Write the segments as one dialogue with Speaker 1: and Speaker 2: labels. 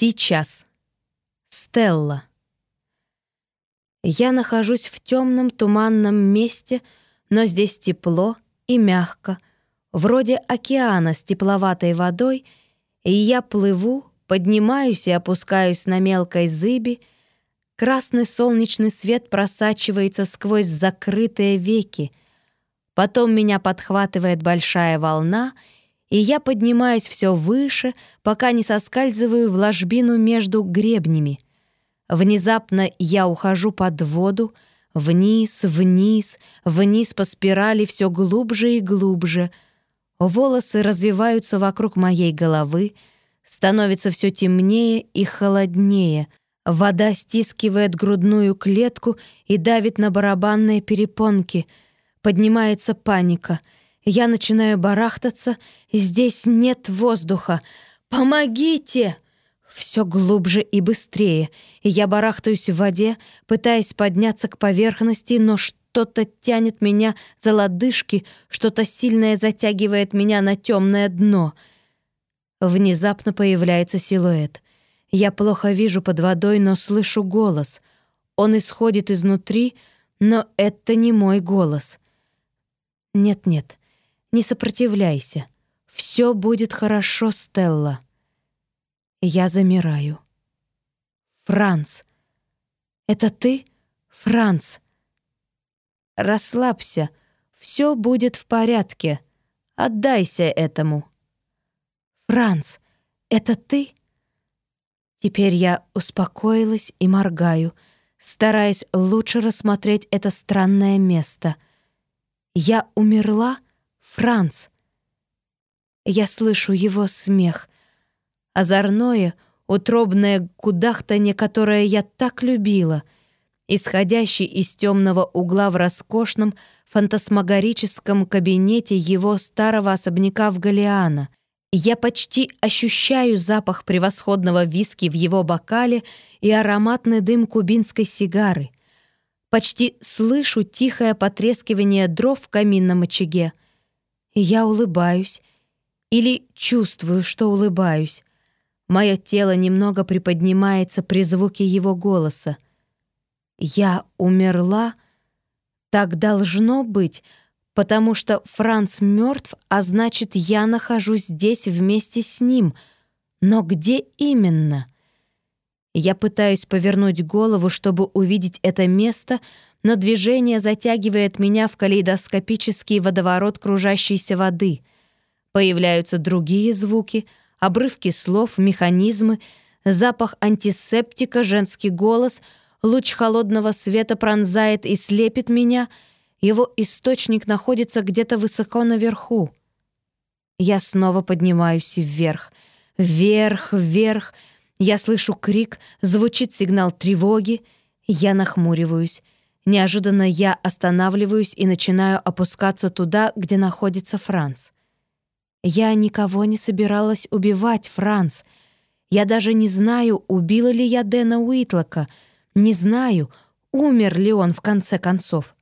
Speaker 1: Сейчас. Стелла. Я нахожусь в темном туманном месте, но здесь тепло и мягко, вроде океана с тепловатой водой, и я плыву, поднимаюсь и опускаюсь на мелкой зыби, красный солнечный свет просачивается сквозь закрытые веки, потом меня подхватывает большая волна — и я поднимаюсь все выше, пока не соскальзываю в ложбину между гребнями. Внезапно я ухожу под воду, вниз, вниз, вниз по спирали все глубже и глубже. Волосы развиваются вокруг моей головы, становится все темнее и холоднее. Вода стискивает грудную клетку и давит на барабанные перепонки. Поднимается паника — я начинаю барахтаться, здесь нет воздуха. «Помогите!» Все глубже и быстрее, я барахтаюсь в воде, пытаясь подняться к поверхности, но что-то тянет меня за лодыжки, что-то сильное затягивает меня на темное дно. Внезапно появляется силуэт. Я плохо вижу под водой, но слышу голос. Он исходит изнутри, но это не мой голос. Нет-нет, не сопротивляйся. Все будет хорошо, Стелла. Я замираю. Франц. Это ты, Франц? Расслабься. Все будет в порядке. Отдайся этому. Франц, это ты? Теперь я успокоилась и моргаю, стараясь лучше рассмотреть это странное место. Я умерла? Франц. Я слышу его смех. Озорное, утробное кудахтанье, которое я так любила, исходящий из темного угла в роскошном фантасмагорическом кабинете его старого особняка в Галиана. Я почти ощущаю запах превосходного виски в его бокале и ароматный дым кубинской сигары. Почти слышу тихое потрескивание дров в каминном очаге — и я улыбаюсь. Или чувствую, что улыбаюсь. Мое тело немного приподнимается при звуке его голоса. «Я умерла? Так должно быть, потому что Франц мертв, а значит, я нахожусь здесь вместе с ним. Но где именно?» Я пытаюсь повернуть голову, чтобы увидеть это место, но движение затягивает меня в калейдоскопический водоворот кружащейся воды. Появляются другие звуки, обрывки слов, механизмы, запах антисептика, женский голос, луч холодного света пронзает и слепит меня, его источник находится где-то высоко наверху. Я снова поднимаюсь вверх, вверх, вверх, я слышу крик, звучит сигнал тревоги, я нахмуриваюсь. Неожиданно я останавливаюсь и начинаю опускаться туда, где находится Франц. Я никого не собиралась убивать, Франц. Я даже не знаю, убила ли я Дэна Уитлока. Не знаю, умер ли он в конце концов.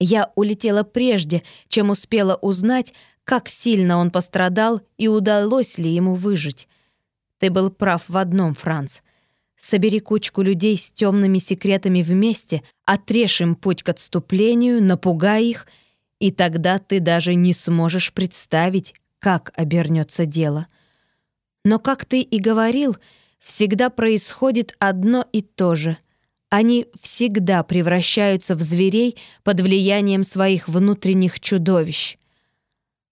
Speaker 1: Я улетела прежде, чем успела узнать, как сильно он пострадал и удалось ли ему выжить. Ты был прав в одном, Франц. Собери кучку людей с темными секретами вместе, отрежь им путь к отступлению, напугай их, и тогда ты даже не сможешь представить, как обернется дело. Но, как ты и говорил, всегда происходит одно и то же. Они всегда превращаются в зверей под влиянием своих внутренних чудовищ.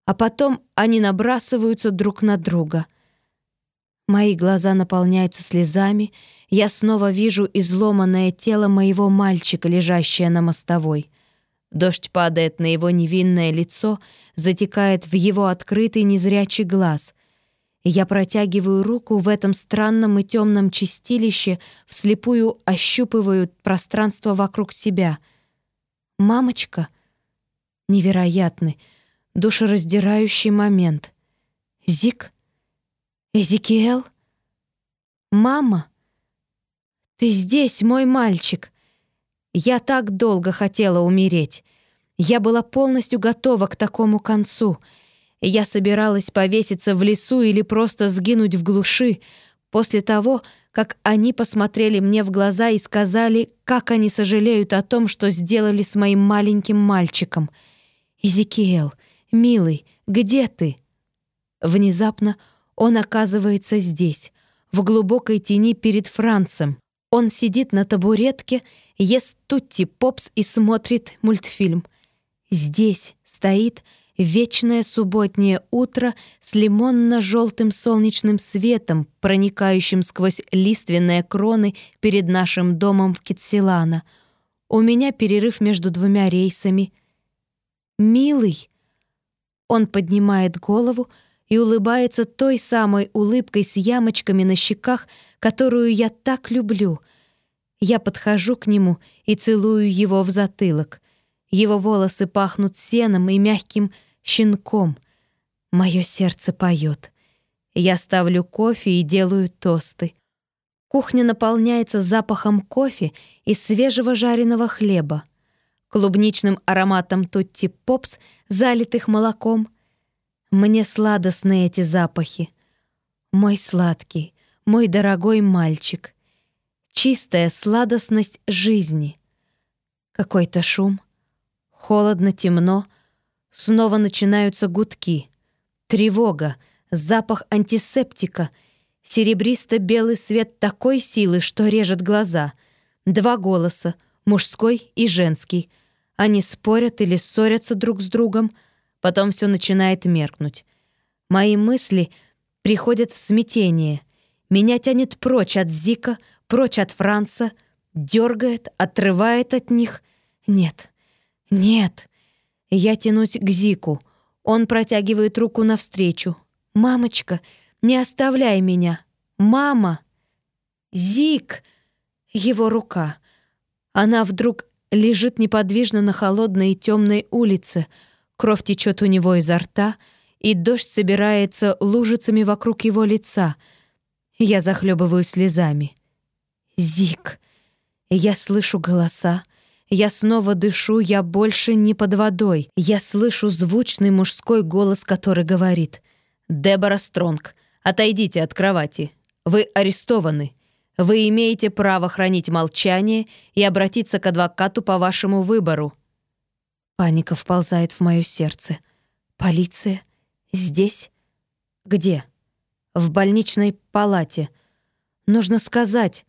Speaker 1: А потом они набрасываются друг на друга — Мои глаза наполняются слезами, я снова вижу изломанное тело моего мальчика, лежащее на мостовой. Дождь падает на его невинное лицо, затекает в его открытый незрячий глаз. Я протягиваю руку в этом странном и темном чистилище, вслепую ощупываю пространство вокруг себя. «Мамочка?» Невероятный, душераздирающий момент. «Зик?» «Эзекиэл? Мама? Ты здесь, мой мальчик!» Я так долго хотела умереть. Я была полностью готова к такому концу. Я собиралась повеситься в лесу или просто сгинуть в глуши. После того, как они посмотрели мне в глаза и сказали, как они сожалеют о том, что сделали с моим маленьким мальчиком. «Изикиэл, милый, где ты?» Внезапно он оказывается здесь, в глубокой тени перед Францем. Он сидит на табуретке, ест тутти-попс и смотрит мультфильм. Здесь стоит вечное субботнее утро с лимонно-желтым солнечным светом, проникающим сквозь лиственные кроны перед нашим домом в Китсилана. У меня перерыв между двумя рейсами. «Милый!» Он поднимает голову и улыбается той самой улыбкой с ямочками на щеках, которую я так люблю. Я подхожу к нему и целую его в затылок. Его волосы пахнут сеном и мягким щенком. Мое сердце поет. Я ставлю кофе и делаю тосты. Кухня наполняется запахом кофе и свежего жареного хлеба, клубничным ароматом тутти-попс, залитых молоком. Мне сладостны эти запахи. Мой сладкий, мой дорогой мальчик. Чистая сладостность жизни. Какой-то шум. Холодно, темно — Снова начинаются гудки. Тревога, запах антисептика, серебристо-белый свет такой силы, что режет глаза. Два голоса, мужской и женский. Они спорят или ссорятся друг с другом. Потом все начинает меркнуть. Мои мысли приходят в смятение. Меня тянет прочь от Зика, прочь от Франца, дергает, отрывает от них. Нет, нет, я тянусь к Зику. Он протягивает руку навстречу. «Мамочка, не оставляй меня! Мама!» «Зик!» Его рука. Она вдруг лежит неподвижно на холодной и темной улице. Кровь течет у него изо рта, и дождь собирается лужицами вокруг его лица. Я захлебываю слезами. «Зик!» Я слышу голоса, я снова дышу, я больше не под водой. Я слышу звучный мужской голос, который говорит. «Дебора Стронг, отойдите от кровати. Вы арестованы. Вы имеете право хранить молчание и обратиться к адвокату по вашему выбору». Паника вползает в мое сердце. «Полиция? Здесь? Где?» «В больничной палате. Нужно сказать.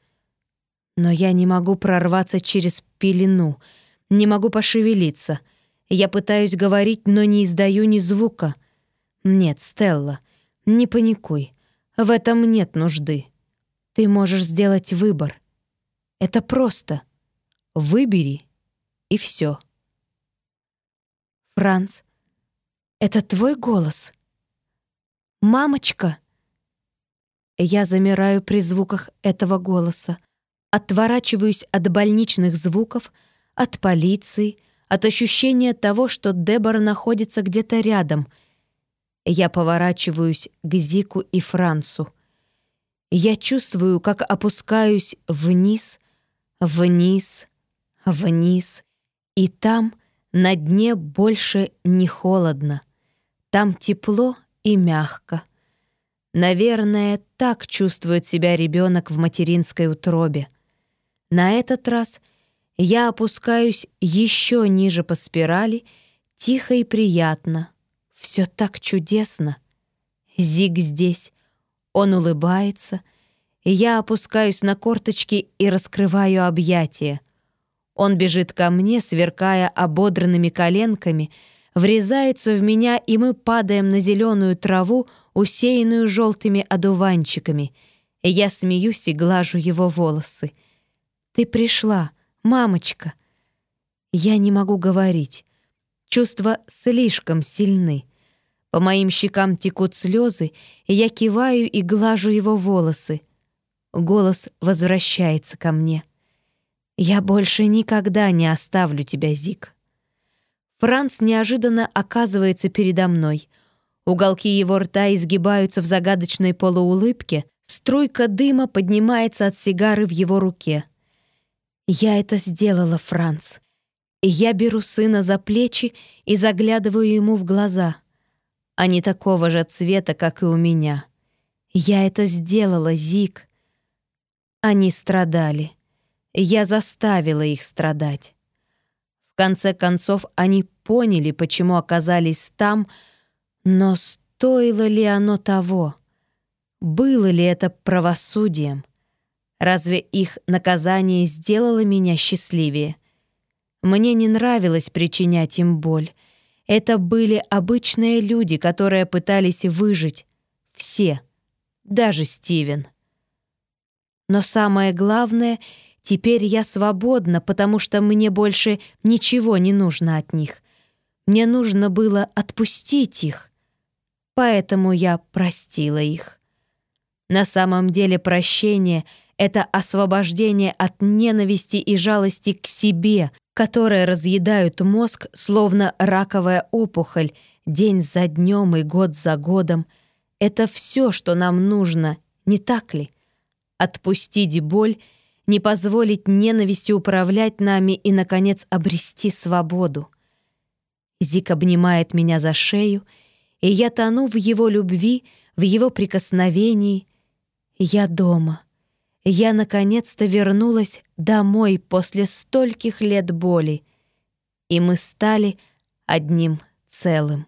Speaker 1: Но я не могу прорваться через пелену, не могу пошевелиться. Я пытаюсь говорить, но не издаю ни звука. Нет, Стелла, не паникуй. В этом нет нужды. Ты можешь сделать выбор. Это просто. Выбери, и все. Франц, это твой голос? Мамочка? Я замираю при звуках этого голоса отворачиваюсь от больничных звуков, от полиции, от ощущения того, что Дебора находится где-то рядом. Я поворачиваюсь к Зику и Францу. Я чувствую, как опускаюсь вниз, вниз, вниз, и там на дне больше не холодно. Там тепло и мягко. Наверное, так чувствует себя ребенок в материнской утробе. На этот раз я опускаюсь еще ниже по спирали, тихо и приятно. Все так чудесно. Зиг здесь. Он улыбается, я опускаюсь на корточки и раскрываю объятия. Он бежит ко мне, сверкая ободранными коленками, врезается в меня, и мы падаем на зеленую траву, усеянную желтыми одуванчиками. Я смеюсь и глажу его волосы — ты пришла, мамочка. Я не могу говорить. Чувства слишком сильны. По моим щекам текут слезы, и я киваю и глажу его волосы. Голос возвращается ко мне. «Я больше никогда не оставлю тебя, Зик». Франц неожиданно оказывается передо мной. Уголки его рта изгибаются в загадочной полуулыбке, струйка дыма поднимается от сигары в его руке. Я это сделала, Франц. Я беру сына за плечи и заглядываю ему в глаза. Они такого же цвета, как и у меня. Я это сделала, Зик. Они страдали. Я заставила их страдать. В конце концов, они поняли, почему оказались там, но стоило ли оно того? Было ли это правосудием? Разве их наказание сделало меня счастливее? Мне не нравилось причинять им боль. Это были обычные люди, которые пытались выжить. Все. Даже Стивен. Но самое главное, теперь я свободна, потому что мне больше ничего не нужно от них. Мне нужно было отпустить их. Поэтому я простила их. На самом деле прощение — это освобождение от ненависти и жалости к себе, которые разъедают мозг, словно раковая опухоль, день за днем и год за годом. Это все, что нам нужно, не так ли? Отпустить боль, не позволить ненависти управлять нами и, наконец, обрести свободу. Зик обнимает меня за шею, и я тону в его любви, в его прикосновении. Я дома. Я наконец-то вернулась домой после стольких лет боли, и мы стали одним целым.